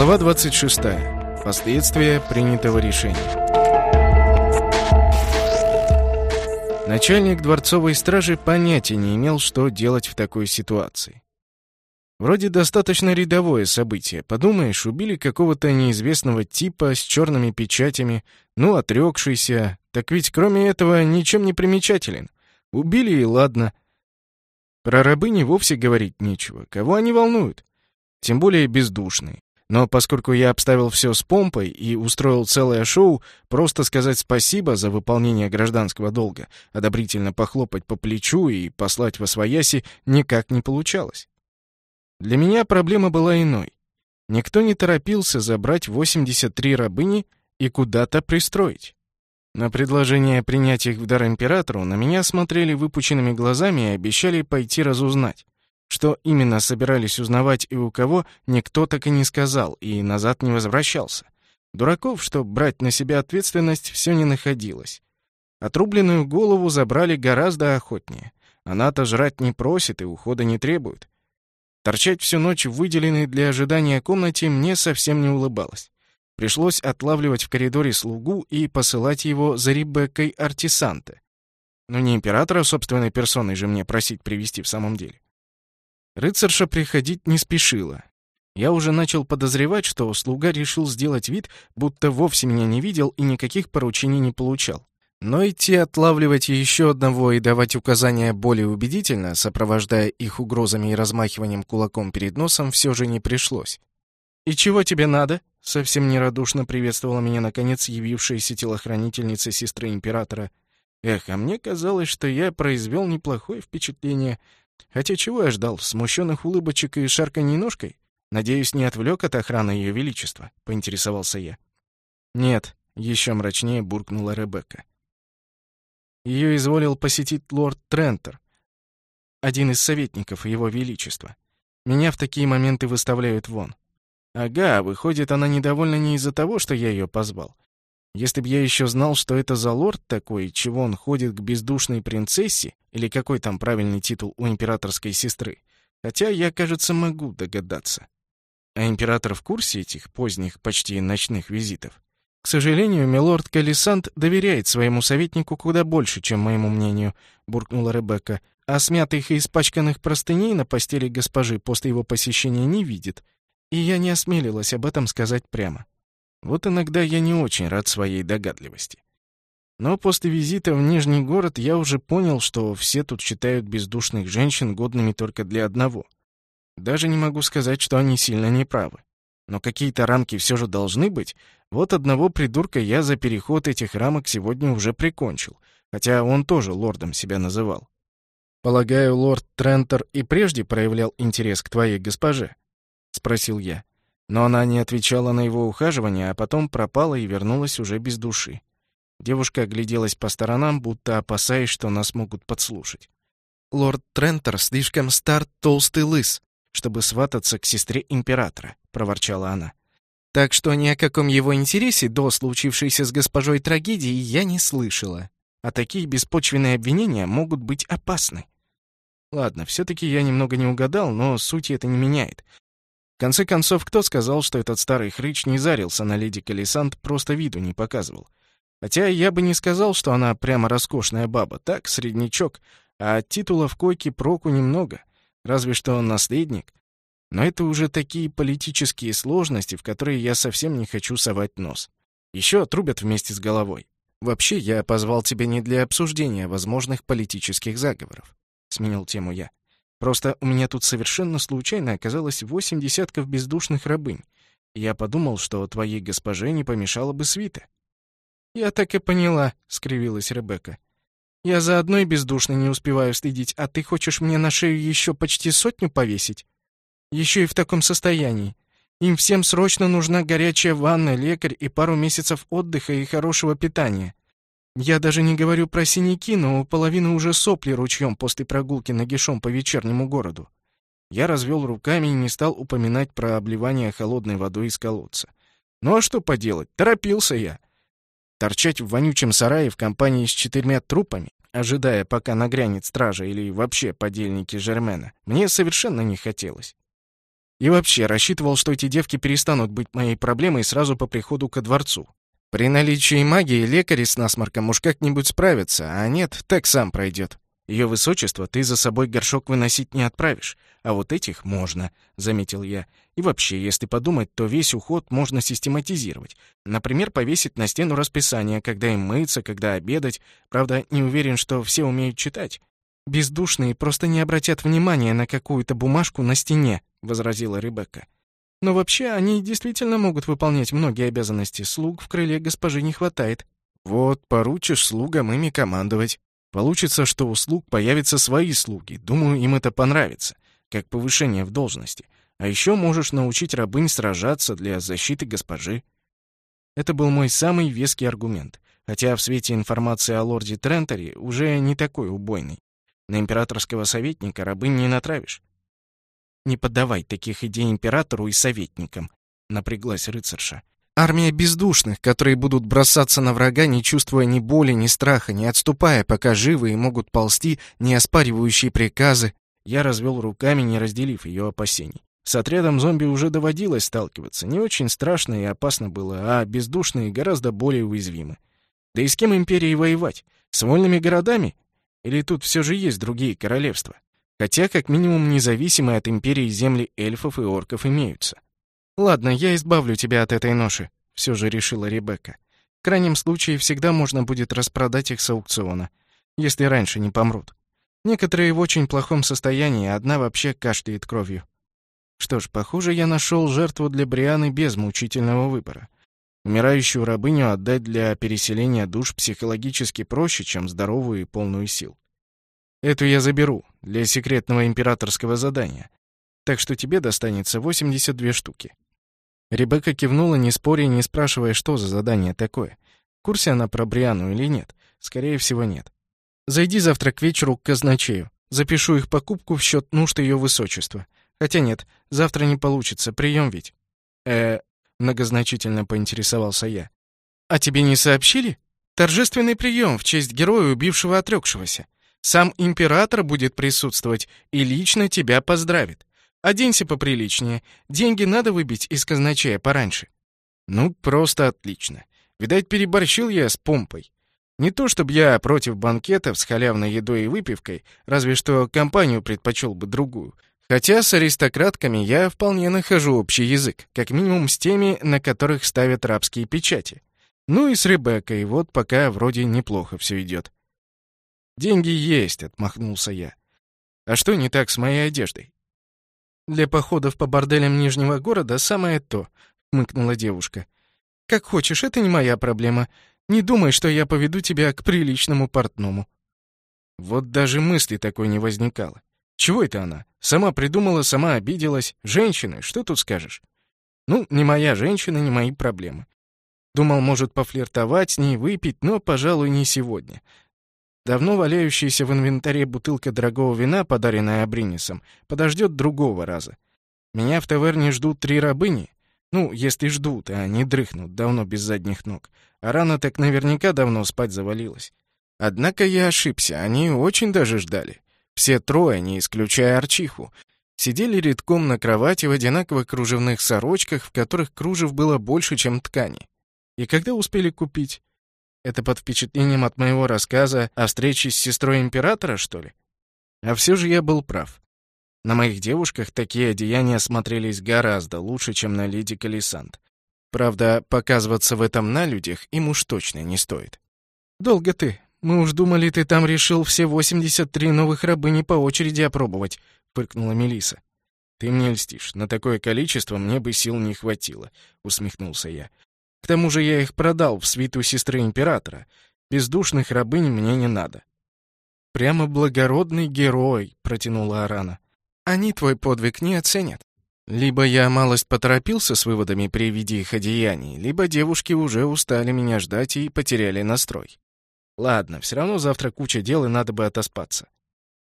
Глава 26. Последствия принятого решения. Начальник дворцовой стражи понятия не имел, что делать в такой ситуации. Вроде достаточно рядовое событие. Подумаешь, убили какого-то неизвестного типа с черными печатями, ну, отрекшийся. Так ведь кроме этого ничем не примечателен. Убили и ладно. Про рабыни вовсе говорить нечего. Кого они волнуют? Тем более бездушные. Но поскольку я обставил все с помпой и устроил целое шоу, просто сказать спасибо за выполнение гражданского долга, одобрительно похлопать по плечу и послать во свояси никак не получалось. Для меня проблема была иной. Никто не торопился забрать 83 рабыни и куда-то пристроить. На предложение принять их в дар императору на меня смотрели выпученными глазами и обещали пойти разузнать. Что именно собирались узнавать и у кого, никто так и не сказал, и назад не возвращался. Дураков, что брать на себя ответственность, все не находилось. Отрубленную голову забрали гораздо охотнее. Она-то жрать не просит и ухода не требует. Торчать всю ночь в выделенной для ожидания комнате мне совсем не улыбалось. Пришлось отлавливать в коридоре слугу и посылать его за Ребеккой Артисанте. Но не императора собственной персоной же мне просить привести в самом деле. Рыцарша приходить не спешила. Я уже начал подозревать, что слуга решил сделать вид, будто вовсе меня не видел и никаких поручений не получал. Но идти отлавливать еще одного и давать указания более убедительно, сопровождая их угрозами и размахиванием кулаком перед носом, все же не пришлось. «И чего тебе надо?» — совсем нерадушно приветствовала меня, наконец, явившаяся телохранительница сестры императора. Эх, а мне казалось, что я произвел неплохое впечатление — Хотя чего я ждал? Смущенных улыбочек и шарканьей ножкой? Надеюсь, не отвлек от охраны Ее Величества, поинтересовался я. Нет, еще мрачнее буркнула Ребекка. Ее изволил посетить лорд Трентер, один из советников Его Величества. Меня в такие моменты выставляют вон. Ага, выходит, она недовольна не из-за того, что я ее позвал. Если б я еще знал, что это за лорд такой, чего он ходит к бездушной принцессе, или какой там правильный титул у императорской сестры, хотя я, кажется, могу догадаться. А император в курсе этих поздних, почти ночных визитов? К сожалению, милорд Калисант доверяет своему советнику куда больше, чем моему мнению, буркнула Ребекка, а смятых и испачканных простыней на постели госпожи после его посещения не видит, и я не осмелилась об этом сказать прямо. Вот иногда я не очень рад своей догадливости. Но после визита в Нижний город я уже понял, что все тут считают бездушных женщин годными только для одного. Даже не могу сказать, что они сильно неправы. Но какие-то рамки все же должны быть. Вот одного придурка я за переход этих рамок сегодня уже прикончил, хотя он тоже лордом себя называл. «Полагаю, лорд Трентер и прежде проявлял интерес к твоей госпоже?» — спросил я. Но она не отвечала на его ухаживание, а потом пропала и вернулась уже без души. Девушка огляделась по сторонам, будто опасаясь, что нас могут подслушать. «Лорд Трентер слишком стар, толстый лыс, чтобы свататься к сестре императора», — проворчала она. «Так что ни о каком его интересе до случившейся с госпожой трагедии я не слышала. А такие беспочвенные обвинения могут быть опасны». Ладно, все-таки я немного не угадал, но суть это не меняет конце концов, кто сказал, что этот старый хрыч не зарился на леди Калисант, просто виду не показывал? Хотя я бы не сказал, что она прямо роскошная баба, так, среднячок, а от титула в койке проку немного, разве что он наследник. Но это уже такие политические сложности, в которые я совсем не хочу совать нос. Еще отрубят вместе с головой. Вообще, я позвал тебя не для обсуждения возможных политических заговоров. Сменил тему я. Просто у меня тут совершенно случайно оказалось восемь десятков бездушных рабынь. Я подумал, что твоей госпоже не помешала бы свита. «Я так и поняла», — скривилась Ребекка. «Я за одной бездушной не успеваю следить, а ты хочешь мне на шею еще почти сотню повесить? Еще и в таком состоянии. Им всем срочно нужна горячая ванна, лекарь и пару месяцев отдыха и хорошего питания. Я даже не говорю про синяки, но у половины уже сопли ручьем после прогулки нагишом по вечернему городу. Я развел руками и не стал упоминать про обливание холодной водой из колодца. Ну а что поделать, торопился я. Торчать в вонючем сарае в компании с четырьмя трупами, ожидая, пока нагрянет стража или вообще подельники Жермена, мне совершенно не хотелось. И вообще, рассчитывал, что эти девки перестанут быть моей проблемой сразу по приходу ко дворцу. При наличии магии лекари с насморком уж как-нибудь справятся, а нет, так сам пройдет. Ее высочество ты за собой горшок выносить не отправишь, а вот этих можно, заметил я. И вообще, если подумать, то весь уход можно систематизировать. Например, повесить на стену расписание, когда им мыться, когда обедать. Правда, не уверен, что все умеют читать. Бездушные просто не обратят внимания на какую-то бумажку на стене, возразила Ребекка. Но вообще они действительно могут выполнять многие обязанности. Слуг в крыле госпожи не хватает. Вот, поручишь слугам ими командовать. Получится, что у слуг появятся свои слуги. Думаю, им это понравится, как повышение в должности. А еще можешь научить рабынь сражаться для защиты госпожи. Это был мой самый веский аргумент, хотя в свете информации о лорде Тренторе уже не такой убойный. На императорского советника рабынь не натравишь. «Не поддавай таких идей императору и советникам», — напряглась рыцарша. Армия бездушных, которые будут бросаться на врага, не чувствуя ни боли, ни страха, не отступая, пока живы и могут ползти, не оспаривающие приказы. Я развел руками, не разделив ее опасений. С отрядом зомби уже доводилось сталкиваться. Не очень страшно и опасно было, а бездушные гораздо более уязвимы. Да и с кем империи воевать? С вольными городами? Или тут все же есть другие королевства? Хотя, как минимум, независимые от империи земли эльфов и орков имеются. «Ладно, я избавлю тебя от этой ноши», — все же решила Ребекка. «В крайнем случае, всегда можно будет распродать их с аукциона, если раньше не помрут. Некоторые в очень плохом состоянии, одна вообще кашляет кровью. Что ж, похоже, я нашел жертву для Брианы без мучительного выбора. Умирающую рабыню отдать для переселения душ психологически проще, чем здоровую и полную сил. Эту я заберу для секретного императорского задания. Так что тебе достанется 82 штуки. Ребекка кивнула, не споря, не спрашивая, что за задание такое. В курсе она про Бриану или нет? Скорее всего, нет. Зайди завтра к вечеру к казначею. Запишу их покупку в счет нужд ее высочества. Хотя нет, завтра не получится, прием ведь. э многозначительно поинтересовался я. А тебе не сообщили? Торжественный прием в честь героя, убившего отрекшегося. Сам император будет присутствовать и лично тебя поздравит. Оденься поприличнее. Деньги надо выбить из казначея пораньше. Ну, просто отлично. Видать, переборщил я с помпой. Не то чтобы я против банкетов с халявной едой и выпивкой, разве что компанию предпочел бы другую. Хотя с аристократками я вполне нахожу общий язык, как минимум с теми, на которых ставят рабские печати. Ну и с Ребеккой, вот пока вроде неплохо все идет. «Деньги есть», — отмахнулся я. «А что не так с моей одеждой?» Для походов по борделям Нижнего города самое то, хмыкнула девушка. Как хочешь, это не моя проблема. Не думай, что я поведу тебя к приличному портному. Вот даже мысли такой не возникало. Чего это она? Сама придумала, сама обиделась. Женщины, что тут скажешь? Ну, не моя женщина, не мои проблемы. Думал, может, пофлиртовать с ней, выпить, но, пожалуй, не сегодня. Давно валяющаяся в инвентаре бутылка дорогого вина, подаренная Абринисом, подождет другого раза. Меня в таверне ждут три рабыни. Ну, если ждут, а не дрыхнут, давно без задних ног. А рана так наверняка давно спать завалилась. Однако я ошибся, они очень даже ждали. Все трое, не исключая Арчиху, сидели редком на кровати в одинаковых кружевных сорочках, в которых кружев было больше, чем ткани. И когда успели купить? Это под впечатлением от моего рассказа о встрече с сестрой императора, что ли? А все же я был прав. На моих девушках такие одеяния смотрелись гораздо лучше, чем на леди Калисант. Правда, показываться в этом на людях им уж точно не стоит. «Долго ты. Мы уж думали, ты там решил все 83 новых рабыни по очереди опробовать», — фыркнула Мелиса. «Ты мне льстишь. На такое количество мне бы сил не хватило», — усмехнулся я. К тому же я их продал в свиту сестры императора. Бездушных рабынь мне не надо. Прямо благородный герой, протянула Арана. Они твой подвиг не оценят. Либо я малость поторопился с выводами при виде их одеяний, либо девушки уже устали меня ждать и потеряли настрой. Ладно, все равно завтра куча дел и надо бы отоспаться.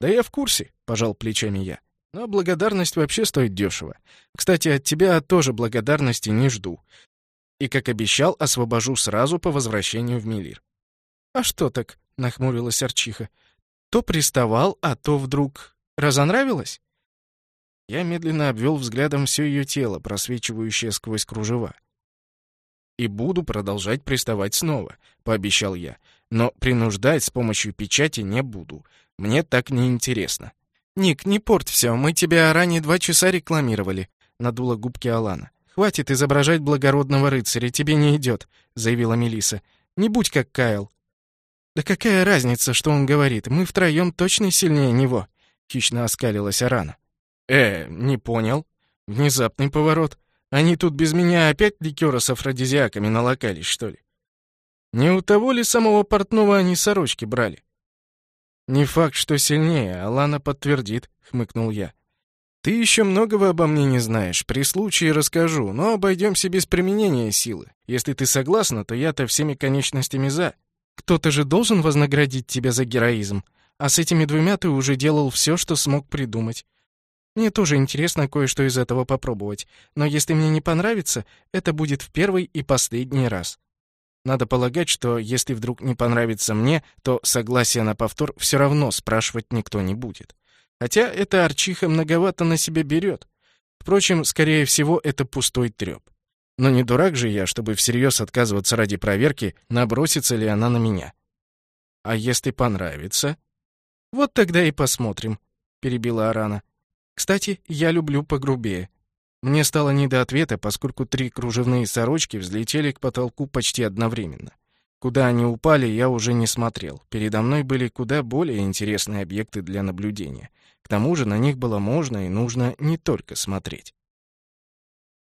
Да я в курсе, пожал плечами я. Но благодарность вообще стоит дешево. Кстати, от тебя тоже благодарности не жду и, как обещал, освобожу сразу по возвращению в Милир. «А что так?» — нахмурилась Арчиха. «То приставал, а то вдруг... Разонравилось?» Я медленно обвел взглядом все ее тело, просвечивающее сквозь кружева. «И буду продолжать приставать снова», — пообещал я. «Но принуждать с помощью печати не буду. Мне так не интересно». «Ник, не порт все, мы тебя ранее два часа рекламировали», — надула губки Алана. «Хватит изображать благородного рыцаря, тебе не идет», — заявила Мелиса. «Не будь как Кайл». «Да какая разница, что он говорит? Мы втроем точно сильнее него», — хищно оскалилась Арана. «Э, не понял. Внезапный поворот. Они тут без меня опять ликера с афродизиаками налокались, что ли? Не у того ли самого портного они сорочки брали?» «Не факт, что сильнее, Алана подтвердит», — хмыкнул я. «Ты еще многого обо мне не знаешь. При случае расскажу, но обойдемся без применения силы. Если ты согласна, то я-то всеми конечностями за. Кто-то же должен вознаградить тебя за героизм. А с этими двумя ты уже делал все, что смог придумать. Мне тоже интересно кое-что из этого попробовать. Но если мне не понравится, это будет в первый и последний раз. Надо полагать, что если вдруг не понравится мне, то согласие на повтор все равно спрашивать никто не будет. Хотя эта арчиха многовато на себя берет. Впрочем, скорее всего, это пустой треп. Но не дурак же я, чтобы всерьез отказываться ради проверки, набросится ли она на меня. А если понравится? Вот тогда и посмотрим, перебила Арана. Кстати, я люблю погрубее. Мне стало не до ответа, поскольку три кружевные сорочки взлетели к потолку почти одновременно. Куда они упали, я уже не смотрел. Передо мной были куда более интересные объекты для наблюдения. К тому же на них было можно и нужно не только смотреть.